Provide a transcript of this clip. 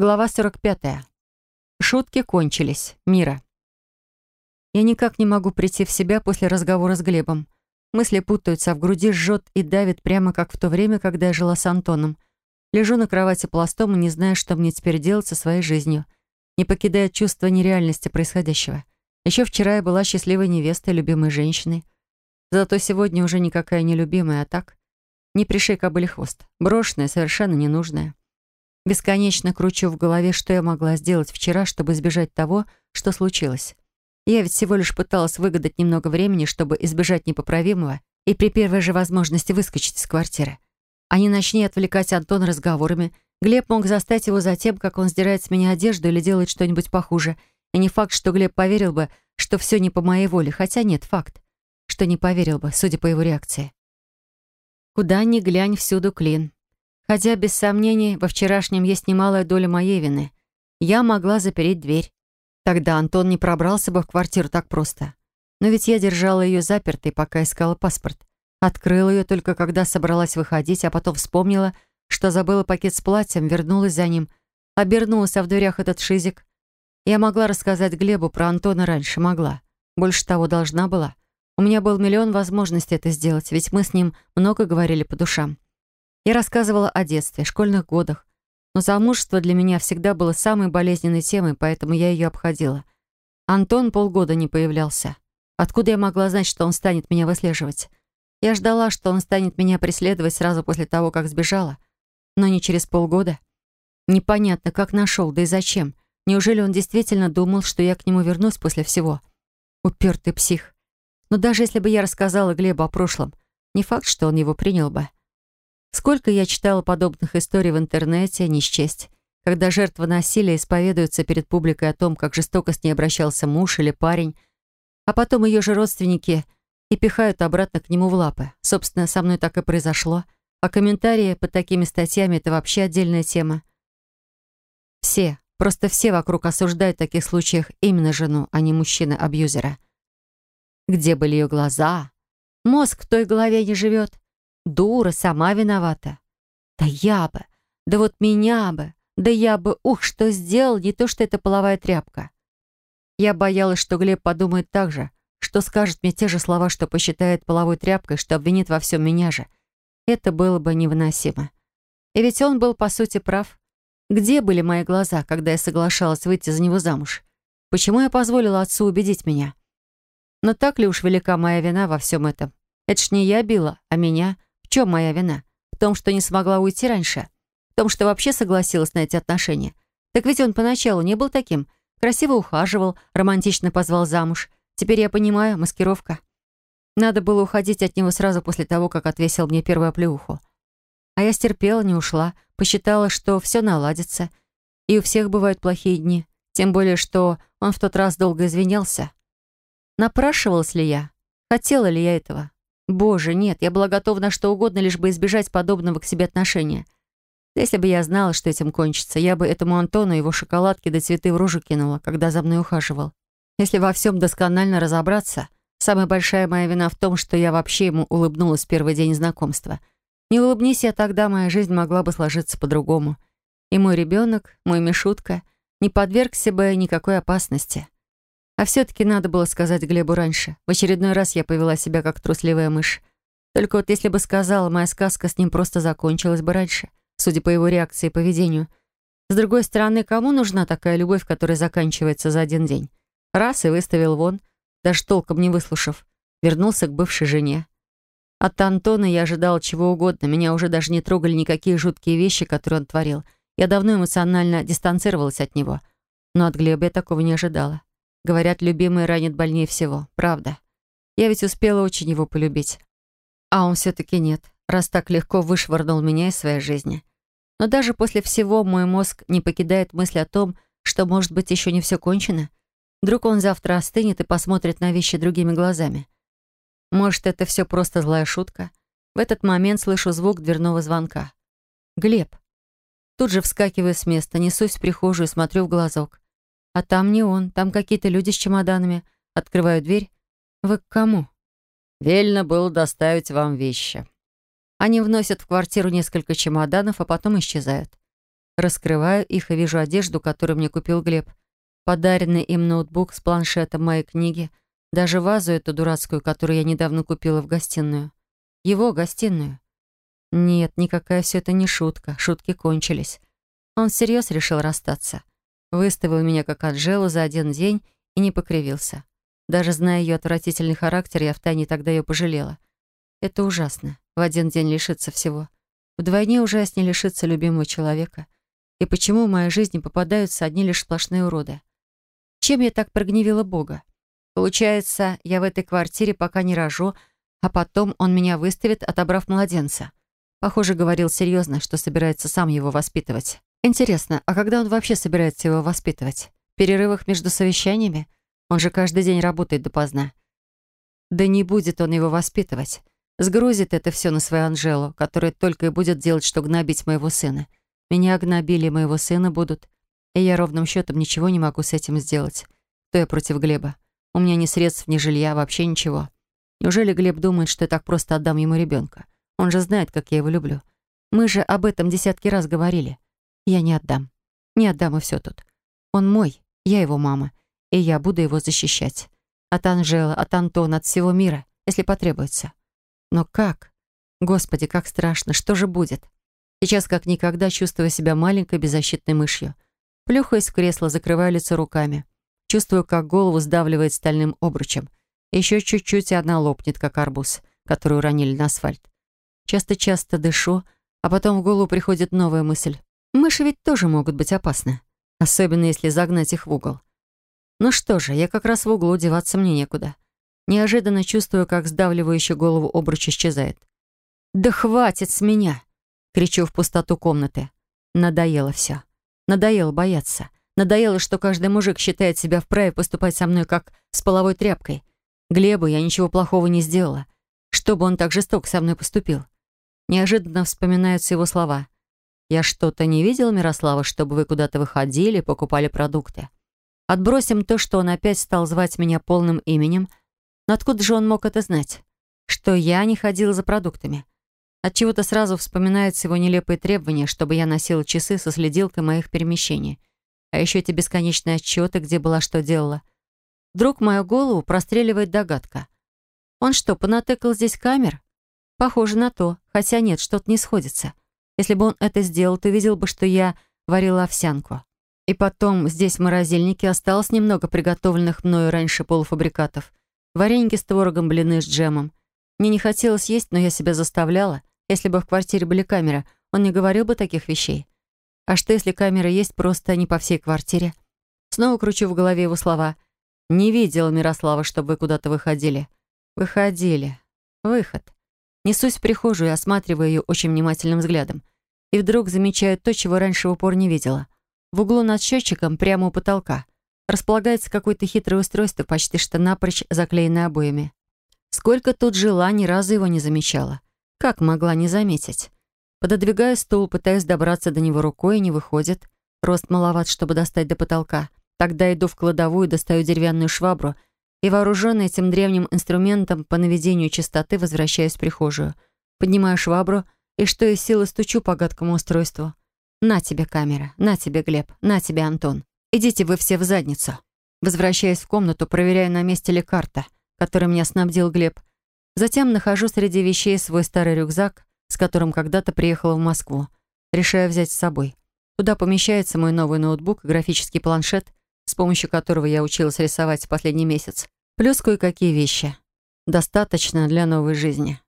Глава 45. Шутки кончились. Мира. Я никак не могу прийти в себя после разговора с Глебом. Мысли путаются, а в груди жжет и давит прямо как в то время, когда я жила с Антоном. Лежу на кровати пластом и не знаю, что мне теперь делать со своей жизнью. Не покидает чувство нереальности происходящего. Еще вчера я была счастливой невестой, любимой женщиной. Зато сегодня уже никакая не любимая, а так? Не пришей кобыле хвост. Брошенная, совершенно ненужная. Бесконечно кручу в голове, что я могла сделать вчера, чтобы избежать того, что случилось. Я ведь всего лишь пыталась выгадать немного времени, чтобы избежать непоправимого и при первой же возможности выскочить из квартиры. А не начни отвлекать Антона разговорами, Глеб мог застать его за тем, как он сдирает с меня одежду или делает что-нибудь похуже. И не факт, что Глеб поверил бы, что все не по моей воле, хотя нет, факт, что не поверил бы, судя по его реакции. Куда ни глянь, всюду клин. Хотя, без сомнений, во вчерашнем есть немалая доля моей вины. Я могла запереть дверь. Тогда Антон не пробрался бы в квартиру так просто. Но ведь я держала ее запертой, пока искала паспорт. Открыла ее только когда собралась выходить, а потом вспомнила, что забыла пакет с платьем, вернулась за ним. Обернулась, а в дверях этот шизик. Я могла рассказать Глебу про Антона раньше, могла. Больше того, должна была. У меня был миллион возможностей это сделать, ведь мы с ним много говорили по душам. Я рассказывала о детстве, школьных годах. Но замужество для меня всегда было самой болезненной темой, поэтому я ее обходила. Антон полгода не появлялся. Откуда я могла знать, что он станет меня выслеживать? Я ждала, что он станет меня преследовать сразу после того, как сбежала. Но не через полгода. Непонятно, как нашел, да и зачем. Неужели он действительно думал, что я к нему вернусь после всего? Упертый псих. Но даже если бы я рассказала Глебу о прошлом, не факт, что он его принял бы. Сколько я читала подобных историй в интернете, не счесть. Когда жертва насилия исповедуется перед публикой о том, как жестоко с ней обращался муж или парень, а потом ее же родственники и пихают обратно к нему в лапы. Собственно, со мной так и произошло. А комментарии под такими статьями — это вообще отдельная тема. Все, просто все вокруг осуждают в таких случаях именно жену, а не мужчины-абьюзера. Где были ее глаза? Мозг в той голове не живет. Дура, сама виновата. Да я бы, да вот меня бы, да я бы, ух, что сделал, не то что это половая тряпка. Я боялась, что Глеб подумает так же, что скажет мне те же слова, что посчитает половой тряпкой, что обвинит во всем меня же. Это было бы невыносимо. И ведь он был, по сути, прав. Где были мои глаза, когда я соглашалась выйти за него замуж? Почему я позволила отцу убедить меня? Но так ли уж велика моя вина во всем этом? Это ж не я била, а меня — в чем моя вина? В том, что не смогла уйти раньше? В том, что вообще согласилась на эти отношения? Так ведь он поначалу не был таким. Красиво ухаживал, романтично позвал замуж. Теперь я понимаю, маскировка. Надо было уходить от него сразу после того, как отвесил мне первую оплеуху. А я стерпела, не ушла, посчитала, что все наладится. И у всех бывают плохие дни. Тем более, что он в тот раз долго извинялся. Напрашивалась ли я? Хотела ли я этого? Боже, нет, я была готова на что угодно, лишь бы избежать подобного к себе отношения. Если бы я знала, что этим кончится, я бы этому Антону его шоколадки да цветы в рожу кинула, когда за мной ухаживал. Если во всем досконально разобраться, самая большая моя вина в том, что я вообще ему улыбнулась в первый день знакомства. Не улыбнись я тогда, моя жизнь могла бы сложиться по-другому. И мой ребенок, мой Мишутка, не подвергся бы никакой опасности. А все-таки надо было сказать Глебу раньше. В очередной раз я повела себя как трусливая мышь. Только вот если бы сказала, моя сказка с ним просто закончилась бы раньше, судя по его реакции и поведению. С другой стороны, кому нужна такая любовь, которая заканчивается за один день? Раз и выставил вон, даже толком не выслушав. Вернулся к бывшей жене. От Антона я ожидала чего угодно. Меня уже даже не трогали никакие жуткие вещи, которые он творил. Я давно эмоционально дистанцировалась от него. Но от Глеба я такого не ожидала. Говорят, любимый ранит больнее всего. Правда. Я ведь успела очень его полюбить. А он все-таки нет, раз так легко вышвырнул меня из своей жизни. Но даже после всего мой мозг не покидает мысль о том, что, может быть, еще не все кончено. Вдруг он завтра остынет и посмотрит на вещи другими глазами. Может, это все просто злая шутка? В этот момент слышу звук дверного звонка. «Глеб». Тут же вскакиваю с места, несусь в прихожую, смотрю в глазок. А там не он, там какие-то люди с чемоданами. Открываю дверь. Вы к кому? Вельно было доставить вам вещи. Они вносят в квартиру несколько чемоданов, а потом исчезают. Раскрываю их и вижу одежду, которую мне купил Глеб. Подаренный им ноутбук с планшетом моей книги, даже вазу эту дурацкую, которую я недавно купила в гостиную. Его гостиную. Нет, никакая все это не шутка, шутки кончились. Он всерьез решил расстаться. Выставил меня как Анжелу за один день и не покривился. Даже зная ее отвратительный характер, я втайне тогда ее пожалела. Это ужасно. В один день лишиться всего. Вдвойне ужаснее лишиться любимого человека. И почему в моей жизни попадаются одни лишь сплошные уроды? Чем я так прогневила Бога? Получается, я в этой квартире пока не рожу, а потом он меня выставит, отобрав младенца. Похоже, говорил серьезно, что собирается сам его воспитывать. Интересно, а когда он вообще собирается его воспитывать? В перерывах между совещаниями? Он же каждый день работает допоздна. Да не будет он его воспитывать. Сгрузит это все на свою Анжелу, которая только и будет делать, что гнобить моего сына. Меня гнобили, моего сына будут. И я ровным счетом ничего не могу с этим сделать. Кто я против Глеба? У меня ни средств, ни жилья, вообще ничего. Неужели Глеб думает, что я так просто отдам ему ребенка? Он же знает, как я его люблю. Мы же об этом десятки раз говорили. Я не отдам. Не отдам и все тут. Он мой, я его мама, и я буду его защищать. От Анжела, от Антона, от всего мира, если потребуется. Но как? Господи, как страшно, что же будет? Сейчас как никогда чувствую себя маленькой беззащитной мышью. Плюхаясь в кресло, закрываю лицо руками. Чувствую, как голову сдавливает стальным обручем. Еще чуть-чуть, и одна лопнет, как арбуз, который уронили на асфальт. Часто-часто дышу, а потом в голову приходит новая мысль. Мыши ведь тоже могут быть опасны. Особенно, если загнать их в угол. Ну что же, я как раз в углу, деваться мне некуда. Неожиданно чувствую, как сдавливающий голову обруч исчезает. «Да хватит с меня!» — кричу в пустоту комнаты. Надоело все. Надоело бояться. Надоело, что каждый мужик считает себя вправе поступать со мной как с половой тряпкой. Глебу я ничего плохого не сделала. Чтобы он так жестоко со мной поступил. Неожиданно вспоминаются его слова. «Я что-то не видел, Мирослава, чтобы вы куда-то выходили, покупали продукты. Отбросим то, что он опять стал звать меня полным именем, но откуда же он мог это знать? Что я не ходила за продуктами. Отчего-то сразу вспоминаются его нелепые требования, чтобы я носила часы со следилкой моих перемещений. А еще эти бесконечные отчеты, где была, что делала. Вдруг мою голову простреливает догадка. Он что, понатыкал здесь камер? Похоже на то, хотя нет, что-то не сходится. Если бы он это сделал, то видел бы, что я варила овсянку. И потом здесь в морозильнике осталось немного приготовленных мною раньше полуфабрикатов. Вареники с творогом, блины с джемом. Мне не хотелось есть, но я себя заставляла. Если бы в квартире были камеры, он не говорил бы таких вещей. А что, если камеры есть просто не по всей квартире? Снова кручу в голове его слова. «Не видела Мирослава, чтобы вы куда-то выходили». «Выходили. Выход». Несусь в прихожую и осматриваю ее очень внимательным взглядом. И вдруг замечаю то, чего раньше в упор не видела. В углу над счетчиком, прямо у потолка, располагается какое-то хитрое устройство, почти что напрочь заклеенное обоями. Сколько тут жила, ни разу его не замечала. Как могла не заметить? Пододвигаю стул, пытаюсь добраться до него рукой, и не выходит. Рост маловат, чтобы достать до потолка. Тогда иду в кладовую, достаю деревянную швабру и, вооруженный этим древним инструментом по наведению чистоты, возвращаюсь в прихожую. Поднимаю швабру и, что из силы, стучу по гадкому устройству. «На тебе камера, на тебе Глеб, на тебе Антон». Идите вы все в задницу. Возвращаясь в комнату, проверяю, на месте ли карта, которой меня снабдил Глеб. Затем нахожу среди вещей свой старый рюкзак, с которым когда-то приехала в Москву. Решаю взять с собой. Туда помещается мой новый ноутбук и графический планшет, с помощью которого я училась рисовать последний месяц. Плюс кое-какие вещи. Достаточно для новой жизни.